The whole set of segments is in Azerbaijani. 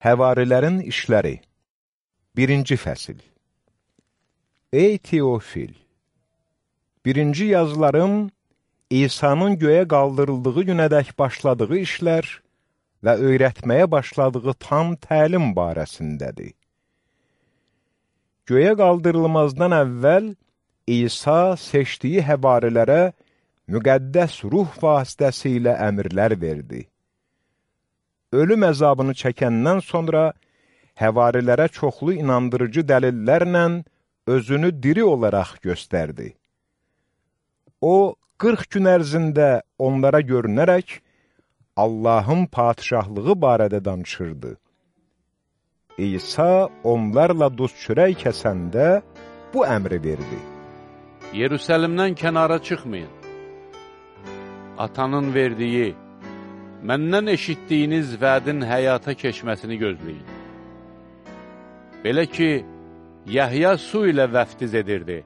Həvarilərin işləri 1-ci fəsil Ey Teofil! Birinci yazılarım İsa'nın göyə qaldırıldığı günədək başladığı işlər və öyrətməyə başladığı tam təlim barəsindədir. Göyə qaldırılmazdan əvvəl İsa seçdiyi həvarilərə müqəddəs ruh vasitəsilə əmrlər verdi ölüm əzabını çəkəndən sonra həvarilərə çoxlu inandırıcı dəlillərlə özünü diri olaraq göstərdi. O, 40 gün ərzində onlara görünərək Allahın patişahlığı barədə danışırdı. İsa onlarla duz çörək kəsəndə bu əmri verdi. Yerusəlimdən kənara çıxmayın. Atanın verdiyi məndən eşitdiyiniz vədin həyata keçməsini gözləyin. Belə ki, Yəhya su ilə vəftiz edirdi.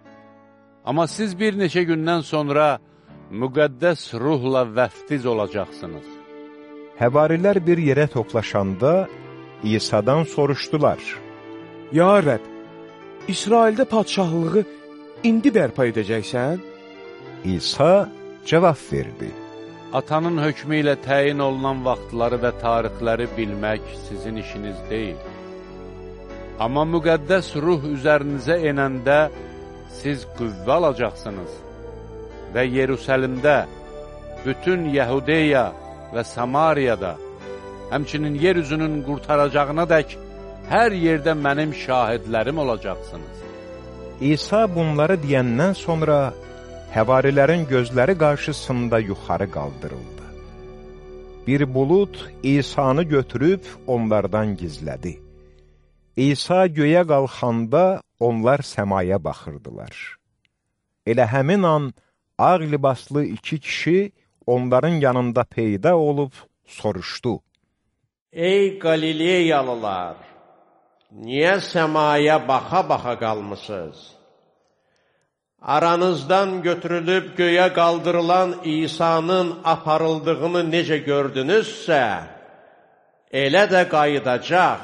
Amma siz bir neçə gündən sonra müqəddəs ruhla vəftiz olacaqsınız. Həvarilər bir yerə toplaşanda İsa'dan soruşdular. Ya Rəb, İsraildə padşahlığı indi bərpa edəcəksən? İsa cavab verdi. Atanın hökmü ilə təyin olunan vaxtları və tarixləri bilmək sizin işiniz deyil. Amma müqəddəs ruh üzərinizə enəndə siz qüvvə alacaqsınız və Yerusəlimdə, bütün Yəhudeya və Samariyada, həmçinin yer üzünün qurtaracağına dək hər yerdə mənim şahidlərim olacaqsınız. İsa bunları deyəndən sonra həvarilərin gözləri qarşısında yuxarı qaldırıldı. Bir bulud İsa'nı götürüb onlardan gizlədi. İsa göyə qalxanda onlar səmaya baxırdılar. Elə həmin an ağ libaslı iki kişi onların yanında peyda olub soruşdu. Ey Qalileyalılar! Niyə səmaya baxa-baxa qalmısınız? Aranızdan götürülüb göyə qaldırılan İsa'nın aparıldığını necə gördünüzsə, elə də qayıdacaq.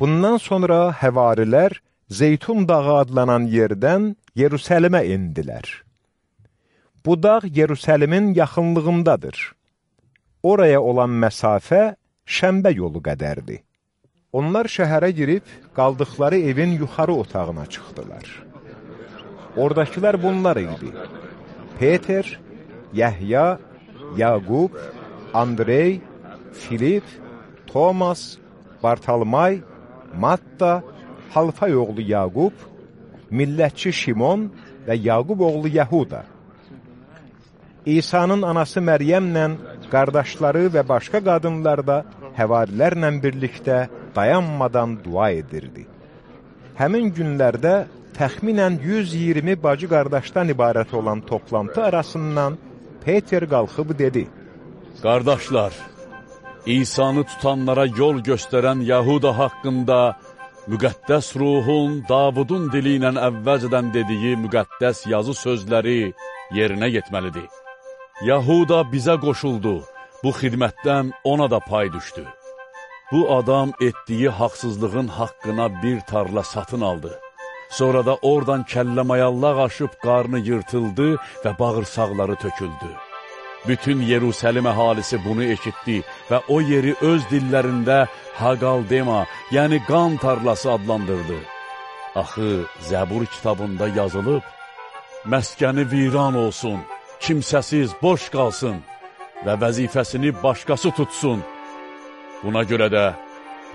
Bundan sonra həvarilər Zeytun dağı adlanan yerdən Yerusəlimə indilər. Bu dağ Yerusəlimin yaxınlığındadır. Oraya olan məsafə şəmbə yolu qədərdir. Onlar şəhərə girib, qaldıqları evin yuxarı otağına çıxdılar. Oradakılar bunlar idi. Peter, Yəhya, Yaqub, Andrey, Filip, Thomas, Bartalmay, Matta, Halfay oğlu Yaqub, millətçi Şimon və Yaqub oğlu Yəhuda. İsa'nın anası Məryəmlə qardaşları və başqa qadınlar da həvarilərlə birlikdə dayanmadan dua edirdi. Həmin günlərdə təxminən 120 bacı qardaşdan ibarət olan toplantı arasından Peter qalxıb dedi, Qardaşlar, İsa'nı tutanlara yol göstərən Yahuda haqqında müqəddəs ruhun Davudun dili ilə əvvəlcədən dediyi müqəddəs yazı sözləri yerinə yetməlidir. Yahuda bizə qoşuldu, bu xidmətdən ona da pay düşdü. Bu adam etdiyi haqsızlığın haqqına bir tarla satın aldı. Sonra da oradan kəlləmayallaq aşıb qarnı yırtıldı və bağırsaqları töküldü. Bütün Yerusəlim əhalisi bunu eşitdi və o yeri öz dillərində Haqaldema, yəni qan tarlası adlandırdı. Axı, Zəbur kitabında yazılıb, Məskəni viran olsun, kimsəsiz, boş qalsın və vəzifəsini başqası tutsun. Buna görə də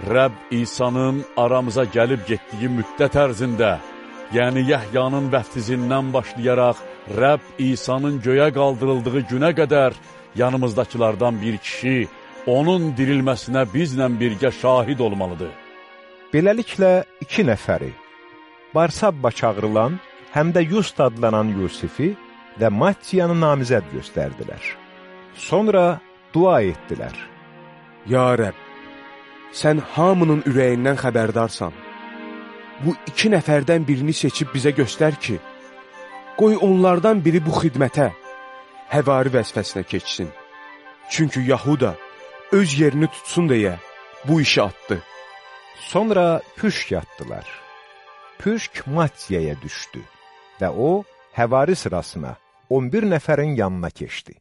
Rəbb İsa'nın aramıza gəlib getdiyi müddət ərzində, yəni Yəhyanın vəftizindən başlayaraq Rəbb İsa'nın göyə qaldırıldığı günə qədər yanımızdakılardan bir kişi onun dirilməsinə bizlə birgə şahid olmalıdır. Beləliklə iki nəfəri, Barsabba çağırılan, həm də Yust adlanan Yusifi və Mattiyanı namizəd göstərdilər. Sonra dua etdilər. Ya Rəbb, sən hamının ürəyindən xəbərdarsan. Bu iki nəfərdən birini seçib bizə göstər ki, qoy onlardan biri bu xidmətə, həvari vəzifəsinə keçsin. Çünki Yahuda öz yerini tutsun deyə bu işi atdı. Sonra püşk yatdılar. Püşk Matiyaya düşdü və o, həvari sırasına 11 nəfərin yanına keçdi.